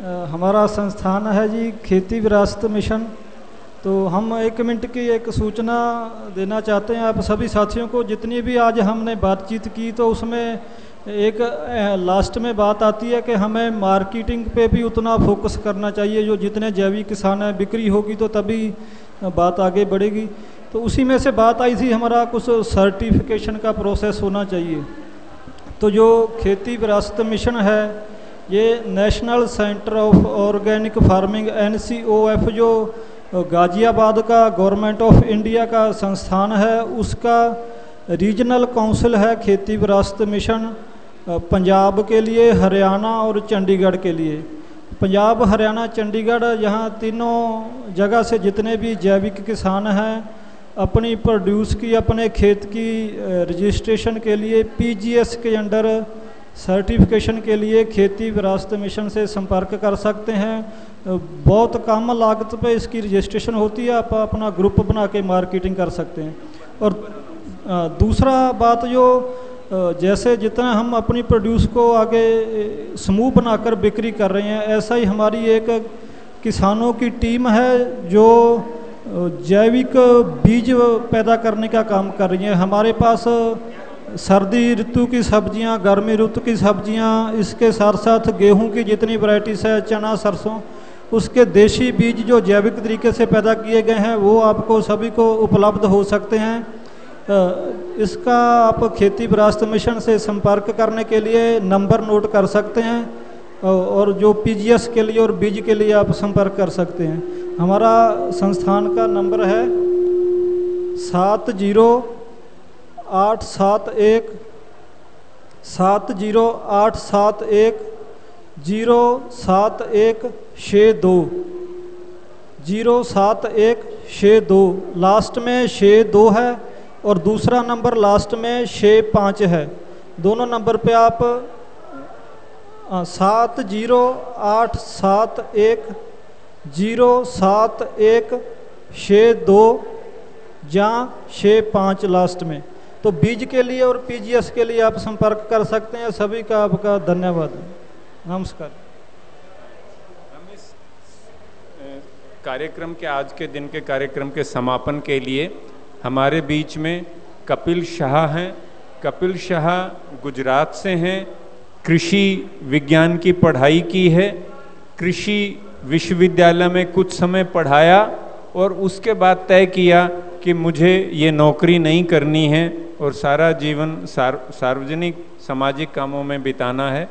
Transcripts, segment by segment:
हमारा संस्थान है जी, खेती विरासत मिशन। तो हम एक मिनट की एक सूचना देना चाहते हैं आप सभी साथियों को। जितनी भी आज हमने बातचीत की तो उसमें एक लास्ट में बात आती है कि हमें मार्केटिंग पे भी उतना फोकस करना चाहिए। जो जितने जैविक किसान हैं, बिक्री होगी तो तभी बात आगे बढ़ेगी। तो उसी में से बात आई थी, हमारा कुछ सर्टिफिकेशन का प्रोसेस होना चाहिए। तो जो खेती विरासत मिशन है ये national centre of organic farming NCOF जो गाज़ियाबाद का गवर्नमेंट ऑफ़ इंडिया का संस्थान है, उसका रीजनल काउंसिल है खेती विरासत मिशन पंजाब के लिए, हरियाणा और चंडीगढ़ के लिए। पंजाब, हरियाणा, चंडीगढ़ यहाँ तीनों जगह से जितने भी जैविक किसान हैं, अपनी प्रोड्यूस की, अपने खेत की रजिस्ट्रेशन के लिए पीजीएस के अंडर सर्टिफिकेशन के लिए खेती विरासत मिशन से संपर्क कर सकते हैं। बहुत कम लागत पे इसकी रजिस्ट्रेशन होती है, आप अपना ग्रुप बना के मार्केटिंग कर सकते हैं। और दूसरा बात जो जैसे जितना हम अपनी प्रोड्यूस को आगे समूह बनाकर बिक्री कर रहे हैं, ऐसा ही हमारी एक किसानों की टीम है जो जैविक बीज पैदा करने का काम कर रही है। हमारे पास सर्दी, ऋतु की सब्ज़ियाँ, गर्मी ऋतु की सब्ज़ियाँ, इसके साथ साथ गेहूँ की जितनी वैरायटीज है, चना, सरसों, उसके देशी बीज जो जैविक तरीके से पैदा किए गए हैं, वो आपको सभी को उपलब्ध हो सकते हैं। इसका आप खेती विरासत मिशन से संपर्क करने के लिए नंबर नोट कर सकते हैं और जो पीजीएस के लिए और बीज के लिए आप संपर्क कर सकते हैं। हमारा संस्थान का नंबर है सात ज़ीरो आठ सात एक, सात ज़ीरो, आठ सात एक, ज़ीरो सात एक छः दो। ज़ीरो सात एक छः दो। लास्ट में छः दो है और दूसरा नंबर लास्ट में छः पाँच है। दोनों नंबर पे आप सात ज़ीरो, आठ सात एक, ज़ीरो सात एक छः दो या छः पाँच लास्ट में। तो बीज के लिए और पीजीएस के लिए आप संपर्क कर सकते हैं। सभी का आपका धन्यवाद। नमस्कार। कार्यक्रम के, आज के दिन के कार्यक्रम के समापन के लिए हमारे बीच में कपिल शाह हैं। कपिल शाह गुजरात से हैं। कृषि विज्ञान की पढ़ाई की है। कृषि विश्वविद्यालय में कुछ समय पढ़ाया और उसके बाद तय किया कि मुझे ये नौकरी नहीं करनी है। और सारा जीवन सार, सार्वजनिक सामाजिक कामों में बिताना है।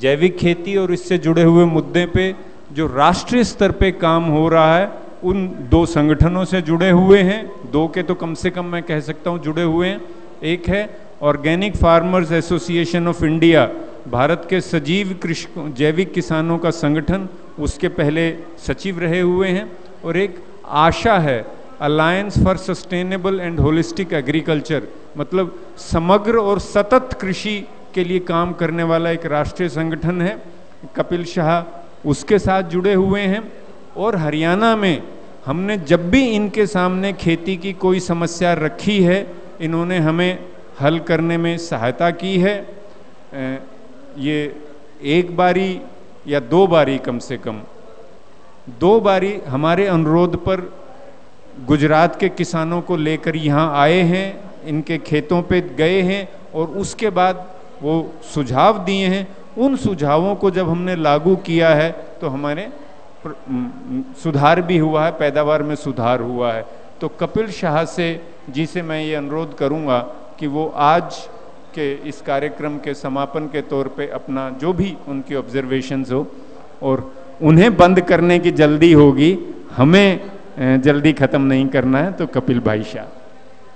जैविक खेती और इससे जुड़े हुए मुद्दे पे जो राष्ट्रीय स्तर पे काम हो रहा है उन दो संगठनों से जुड़े हुए हैं। दो के तो कम से कम मैं कह सकता हूँ जुड़े हुए हैं। एक है organic farmers association of India Bharat के सजीव कृषक जैविक किसानों का संगठन उसके पहले सचिव रहे हुए हैं। और एक आशा है alliance for sustainable and holistic agriculture मतलब समग्र और सतत कृषि के लिए काम करने वाला एक राष्ट्रीय संगठन है, कपिल शाह, उसके साथ जुड़े हुए हैं। और हरियाणा में हमने जब भी इनके सामने खेती की कोई समस्या रखी है, इन्होंने हमें हल करने में सहायता की है। ये एक बारी या दो बारी कम से कम, दो बारी हमारे अनुरोध पर गुजरात के किसानों को लेकर यहाँ आए हैं, इनके खेतों पे गए हैं और उसके बाद वो सुझाव दिए हैं। उन सुझावों को जब हमने लागू किया है तो हमारे सुधार भी हुआ है, पैदावार में सुधार हुआ है। तो कपिल शाह से, जी से मैं ये अनुरोध करूँगा कि वो आज के इस कार्यक्रम के समापन के तौर पे अपना जो भी उनकी ऑब्जर्वेशंस हो और उन्हें बंद करने की जल्दी होगी। हमें जल्दी ख़त्म नहीं करना है तो कपिल भाई शाह।